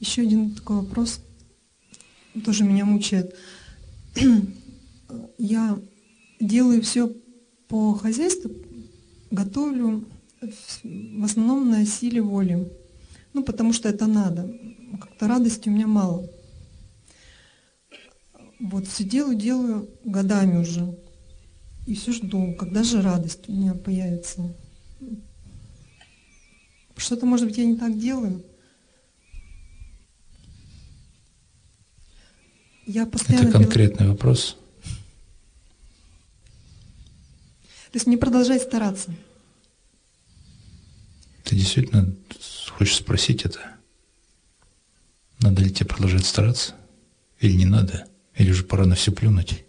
Еще один такой вопрос, тоже меня мучает. Я делаю все по хозяйству, готовлю в основном на силе воли. Ну, потому что это надо. Как-то радости у меня мало. Вот все делаю, делаю годами уже. И все жду, когда же радость у меня появится. Что-то, может быть, я не так делаю. Я постоянно Это конкретный делаю... вопрос. То есть не продолжать стараться. Ты действительно хочешь спросить это? Надо ли тебе продолжать стараться? Или не надо? Или уже пора на все плюнуть?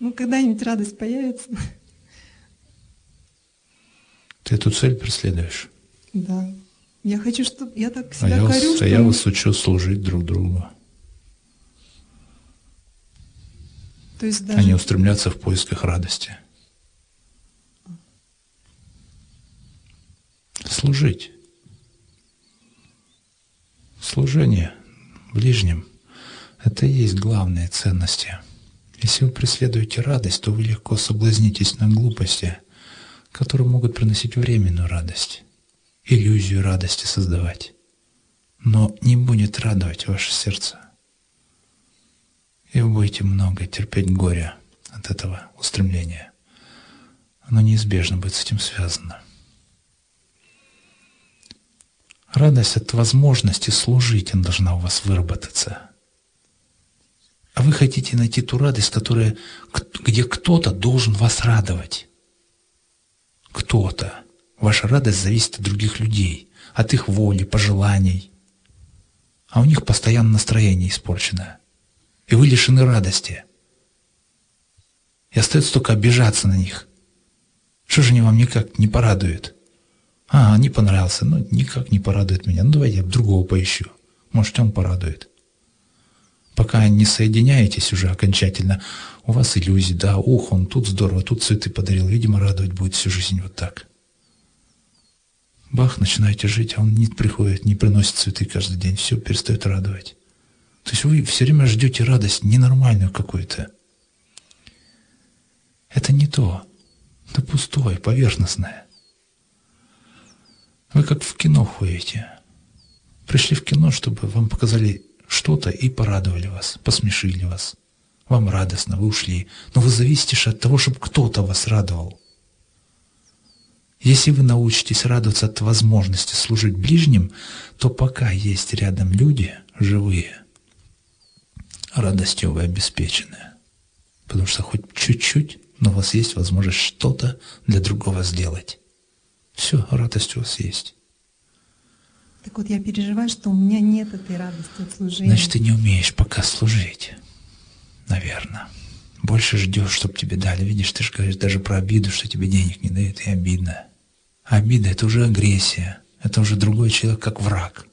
Ну, когда-нибудь радость появится. Ты эту цель преследуешь? Да. Я хочу, чтобы я так а себя а я корю, вас, что... А я вас учу служить друг другу. То есть даже... Не устремляться в поисках радости. Служить. Служение ближним – это и есть главные ценности. Если вы преследуете радость, то вы легко соблазнитесь на глупости, которые могут приносить временную радость, иллюзию радости создавать, но не будет радовать ваше сердце. И вы будете много терпеть горя от этого устремления. Оно неизбежно будет с этим связано. Радость от возможности служить, должна у вас выработаться. А вы хотите найти ту радость, которая, где кто-то должен вас радовать. Кто-то. Ваша радость зависит от других людей, от их воли, пожеланий. А у них постоянно настроение испорчено. И вы лишены радости. И остается только обижаться на них. Что же они вам никак не порадуют? А, не понравился, ну никак не порадует меня. Ну давайте я другого поищу. Может, он порадует. Пока не соединяетесь уже окончательно, у вас иллюзии, да, ух, он тут здорово, тут цветы подарил, видимо, радовать будет всю жизнь вот так. Бах, начинаете жить, а он не приходит, не приносит цветы каждый день, все перестает радовать. То есть вы все время ждете радость ненормальную какую-то. Это не то. Это пустое, поверхностное. Вы как в кино ходите. Пришли в кино, чтобы вам показали что-то и порадовали вас, посмешили вас. Вам радостно, вы ушли. Но вы зависите от того, чтобы кто-то вас радовал. Если вы научитесь радоваться от возможности служить ближним, то пока есть рядом люди живые, радостью вы обеспечены. Потому что хоть чуть-чуть, но у вас есть возможность что-то для другого сделать. Все, радость у вас есть. Так вот, я переживаю, что у меня нет этой радости от служения. Значит, ты не умеешь пока служить. Наверное. Больше ждешь, чтобы тебе дали. Видишь, ты же говоришь даже про обиду, что тебе денег не дают, и обидно. обида – это уже агрессия. Это уже другой человек, как враг.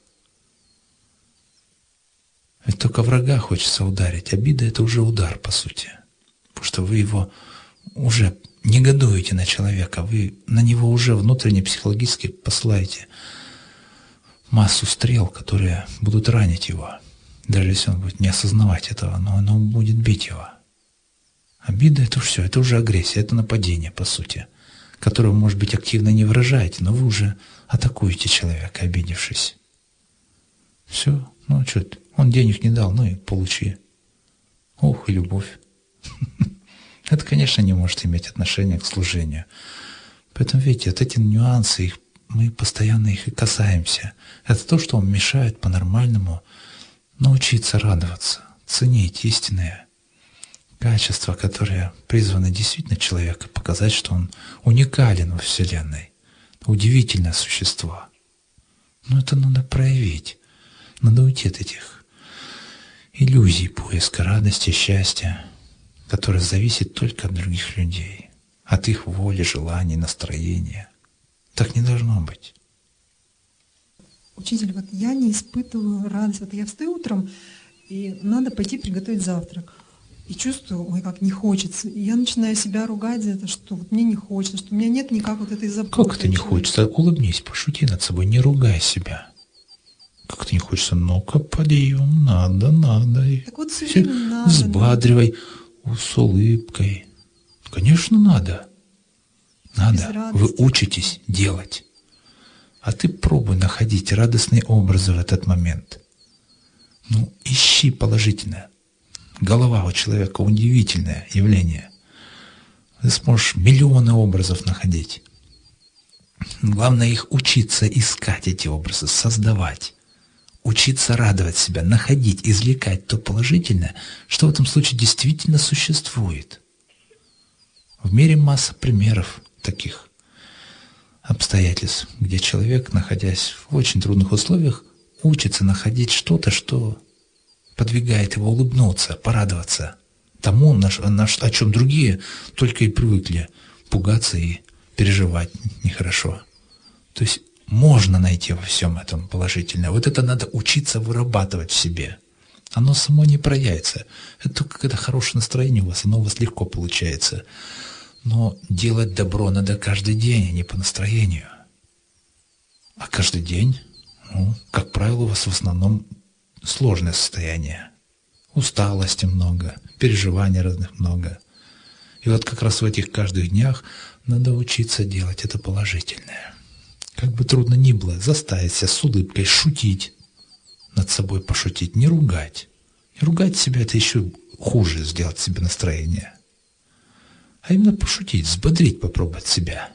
Ведь только врага хочется ударить. Обида – это уже удар, по сути. Потому что вы его уже негодуете на человека, вы на него уже внутренне психологически посылаете массу стрел, которые будут ранить его. Даже если он будет не осознавать этого, но оно будет бить его. Обида – это все, это уже агрессия, это нападение, по сути, которое, может быть, активно не выражаете, но вы уже атакуете человека, обидевшись. Все, ну что он денег не дал, ну и получи. Ох, и любовь. Это, конечно, не может иметь отношения к служению. Поэтому, видите, вот эти нюансы, их, мы постоянно их и касаемся. Это то, что вам мешает по-нормальному научиться радоваться, ценить истинные качества, которые призваны действительно человека показать, что он уникален во Вселенной. Удивительное существо. Но это надо проявить. Надо уйти от этих иллюзий поиска радости, счастья, которое зависит только от других людей, от их воли, желаний, настроения. Так не должно быть. Учитель, вот я не испытываю радость. Вот я встаю утром, и надо пойти приготовить завтрак. И чувствую, ой, как не хочется. И я начинаю себя ругать за это, что вот мне не хочется, что у меня нет никак вот этой заботы. Как это не хочется? Улыбнись, пошути над собой, не ругай себя. Как-то не хочется. Ну-ка, подъем, надо, надо. Так вот, все надо. Взбадривай надо. с улыбкой. Конечно, надо. Надо. Вы учитесь делать. А ты пробуй находить радостные образы в этот момент. Ну, ищи положительное. Голова у человека удивительное явление. Ты сможешь миллионы образов находить. Главное их учиться искать, эти образы, создавать. Учиться радовать себя, находить, извлекать то положительное, что в этом случае действительно существует. В мире масса примеров таких обстоятельств, где человек, находясь в очень трудных условиях, учится находить что-то, что подвигает его улыбнуться, порадоваться тому, о чем другие только и привыкли пугаться и переживать нехорошо. То есть можно найти во всем этом положительное. Вот это надо учиться вырабатывать в себе. Оно само не проявится. Это только когда хорошее настроение у вас, оно у вас легко получается. Но делать добро надо каждый день, а не по настроению. А каждый день, ну, как правило, у вас в основном сложное состояние. Усталости много, переживаний разных много. И вот как раз в этих каждых днях надо учиться делать это положительное. Как бы трудно ни было, заставить себя с улыбкой шутить, над собой пошутить, не ругать. И ругать себя – это еще хуже сделать себе настроение – а именно пошутить, взбодрить, попробовать себя.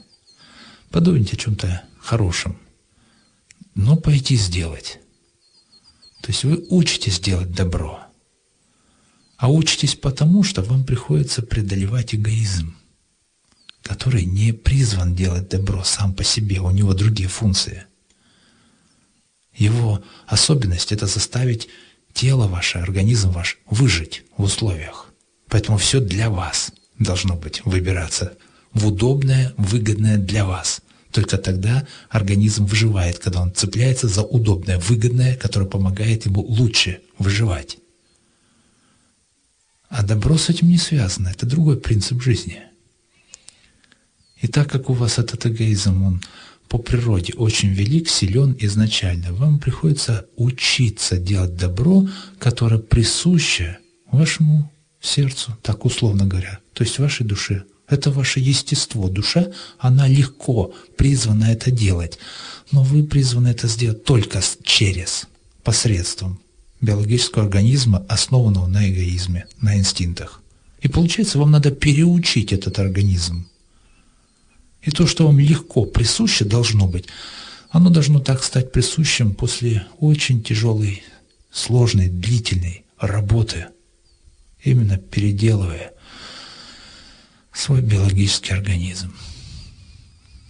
Подумать о чем-то хорошем, но пойти сделать. То есть вы учитесь делать добро, а учитесь потому, что вам приходится преодолевать эгоизм, который не призван делать добро сам по себе, у него другие функции. Его особенность – это заставить тело ваше, организм ваш выжить в условиях. Поэтому все для вас – должно быть выбираться в удобное, выгодное для вас. Только тогда организм выживает, когда он цепляется за удобное, выгодное, которое помогает ему лучше выживать. А добро с этим не связано. Это другой принцип жизни. И так как у вас этот эгоизм, он по природе очень велик, силен изначально, вам приходится учиться делать добро, которое присуще вашему сердцу, так условно говоря, то есть вашей душе. Это ваше естество. Душа, она легко призвана это делать. Но вы призваны это сделать только через, посредством биологического организма, основанного на эгоизме, на инстинктах. И получается, вам надо переучить этот организм. И то, что вам легко присуще должно быть, оно должно так стать присущим после очень тяжелой, сложной, длительной работы – именно переделывая свой биологический организм.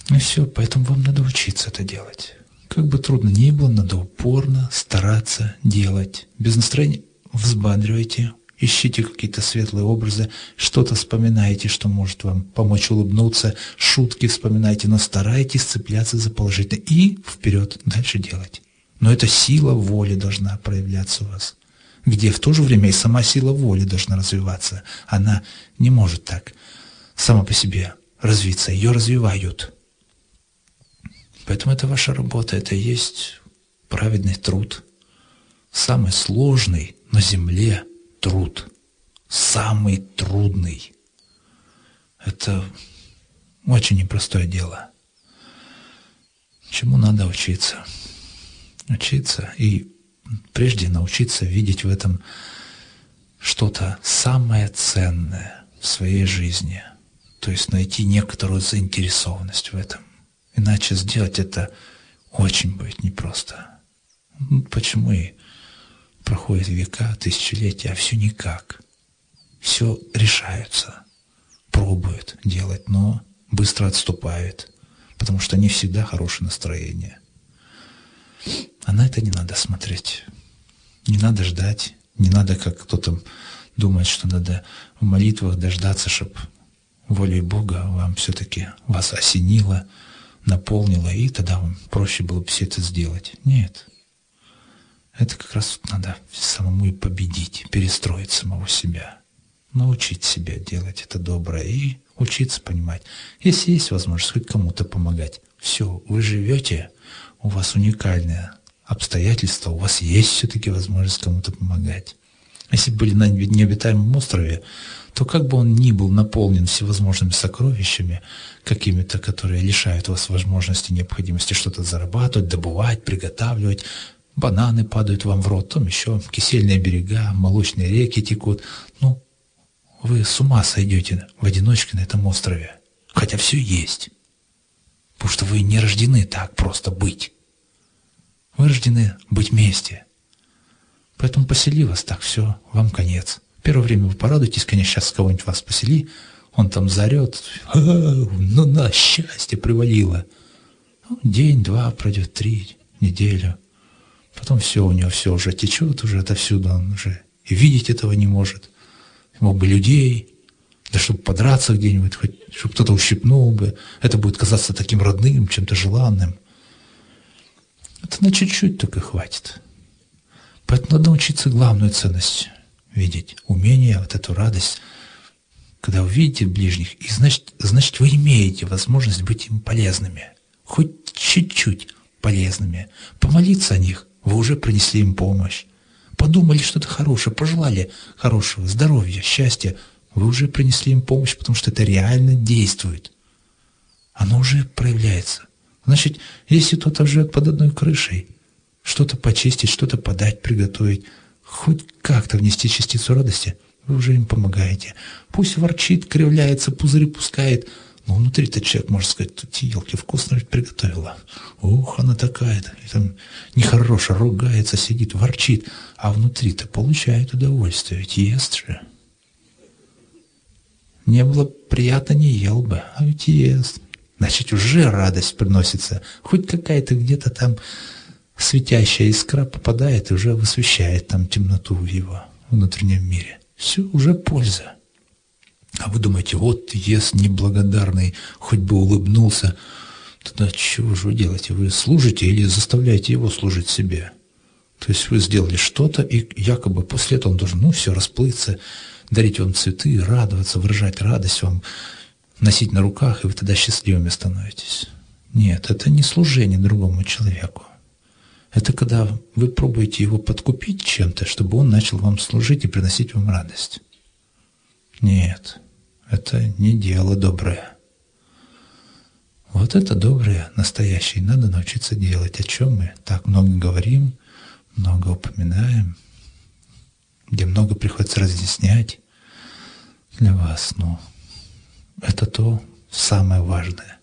И все, поэтому вам надо учиться это делать. Как бы трудно ни было, надо упорно стараться делать. Без настроения взбадривайте, ищите какие-то светлые образы, что-то вспоминайте, что может вам помочь улыбнуться, шутки вспоминайте, но старайтесь цепляться за положительное и вперед дальше делать. Но эта сила воли должна проявляться у вас где в то же время и сама сила воли должна развиваться. Она не может так сама по себе развиться, ее развивают. Поэтому это ваша работа, это есть праведный труд. Самый сложный на земле труд. Самый трудный. Это очень непростое дело. Чему надо учиться? Учиться и прежде научиться видеть в этом что-то самое ценное в своей жизни. То есть найти некоторую заинтересованность в этом. Иначе сделать это очень будет непросто. Почему и проходят века, тысячелетия, а все никак. Все решаются, пробуют делать, но быстро отступают, потому что не всегда хорошее настроение – а на это не надо смотреть. Не надо ждать, не надо, как кто-то думает, что надо в молитвах дождаться, чтобы волей Бога вам все-таки вас осенило, наполнило, и тогда вам проще было бы все это сделать. Нет. Это как раз надо самому и победить, перестроить самого себя, научить себя делать это доброе и учиться понимать. Если есть возможность хоть кому-то помогать, все, вы живете, у вас уникальная обстоятельства, у вас есть все-таки возможность кому-то помогать. Если были на необитаемом острове, то как бы он ни был наполнен всевозможными сокровищами, какими-то, которые лишают вас возможности, необходимости что-то зарабатывать, добывать, приготавливать, бананы падают вам в рот, там еще кисельные берега, молочные реки текут. Ну, вы с ума сойдете в одиночке на этом острове. Хотя все есть. Потому что вы не рождены так просто быть. Вы рождены быть вместе. Поэтому посели вас так, все, вам конец. Первое время вы порадуетесь, конечно, сейчас кого-нибудь вас посели, он там зарет, ну на счастье привалило. Ну, день, два пройдет, три, неделю. Потом все, у него все уже течет, уже отовсюду, он уже и видеть этого не может. Мог бы людей, да чтобы подраться где-нибудь, хоть, чтобы кто-то ущипнул бы. Это будет казаться таким родным, чем-то желанным. Это на чуть-чуть только хватит. Поэтому надо учиться главную ценность видеть, умение, вот эту радость, когда вы видите ближних, и значит, значит вы имеете возможность быть им полезными, хоть чуть-чуть полезными, помолиться о них, вы уже принесли им помощь. Подумали что-то хорошее, пожелали хорошего, здоровья, счастья. Вы уже принесли им помощь, потому что это реально действует. Оно уже проявляется. Значит, если кто-то живет под одной крышей, что-то почистить, что-то подать, приготовить, хоть как-то внести частицу радости, вы уже им помогаете. Пусть ворчит, кривляется, пузыри пускает – но ну, внутри-то человек может сказать, тут елки вкусно приготовила. Ух, она такая-то. И там нехорошо ругается, сидит, ворчит. А внутри-то получает удовольствие, ведь ест же. Не было приятно, не ел бы, а ведь ест. Значит, уже радость приносится. Хоть какая-то где-то там светящая искра попадает и уже высвещает там темноту в его внутреннем мире. Все, уже польза. А вы думаете, вот ес неблагодарный, хоть бы улыбнулся. Тогда чего же вы делаете? Вы служите или заставляете его служить себе? То есть вы сделали что-то, и якобы после этого он должен, ну, все, расплыться, дарить вам цветы, радоваться, выражать радость вам, носить на руках, и вы тогда счастливыми становитесь. Нет, это не служение другому человеку. Это когда вы пробуете его подкупить чем-то, чтобы он начал вам служить и приносить вам радость. Нет, это не дело доброе. Вот это доброе, настоящее, надо научиться делать, о чем мы так много говорим, много упоминаем, где много приходится разъяснять для вас. Ну, это то самое важное,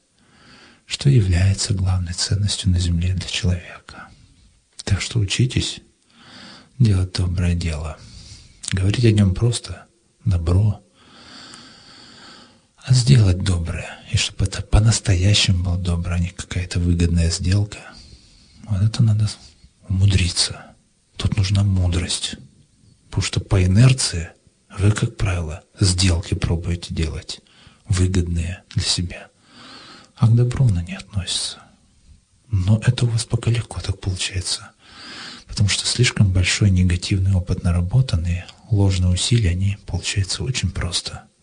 что является главной ценностью на земле для человека. Так что учитесь делать доброе дело. Говорить о нем просто добро – а сделать доброе, и чтобы это по-настоящему было добро, а не какая-то выгодная сделка. Вот это надо умудриться. Тут нужна мудрость. Потому что по инерции вы, как правило, сделки пробуете делать, выгодные для себя. А к добру она не относится. Но это у вас пока легко так получается. Потому что слишком большой негативный опыт наработанные, ложные усилия, они получаются очень просто –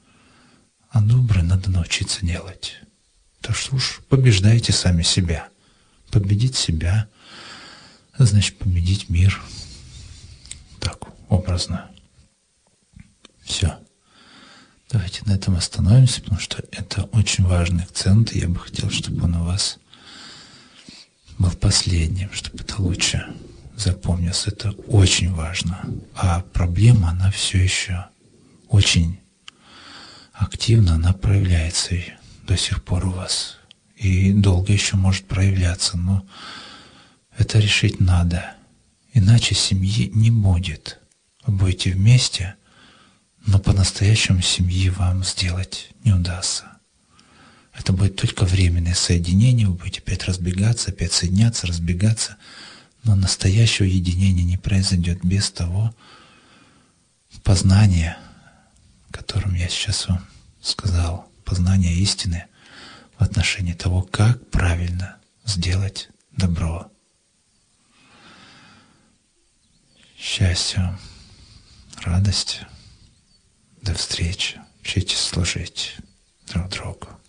а доброе надо научиться делать. Так что уж побеждайте сами себя. Победить себя, значит победить мир. Так, образно. Все. Давайте на этом остановимся, потому что это очень важный акцент, и я бы хотел, чтобы он у вас был последним, чтобы это лучше запомнилось. Это очень важно. А проблема, она все еще очень активно она проявляется до сих пор у вас. И долго еще может проявляться, но это решить надо. Иначе семьи не будет. Вы будете вместе, но по-настоящему семьи вам сделать не удастся. Это будет только временное соединение, вы будете опять разбегаться, опять соединяться, разбегаться, но настоящего единения не произойдет без того познания, которым я сейчас вам сказал, познание истины в отношении того, как правильно сделать добро. Счастья, радости. До встречи. Учитесь служить друг другу.